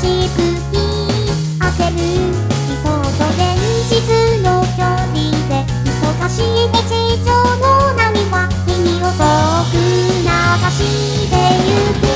しくに焦る理想と現実の距離で忙しい日常の波は君を遠く流してゆく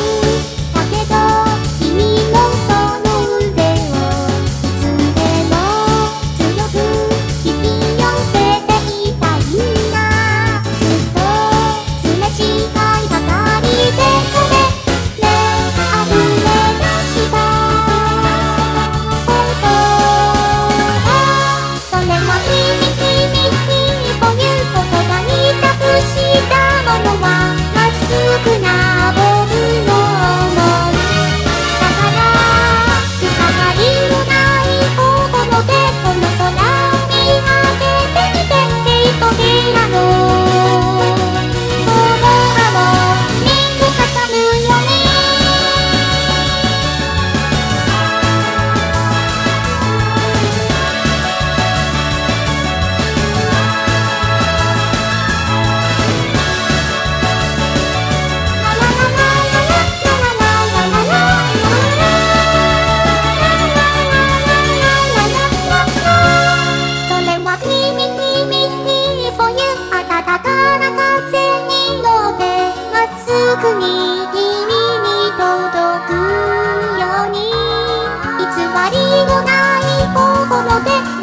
すぐに君に届くように。偽りのない心で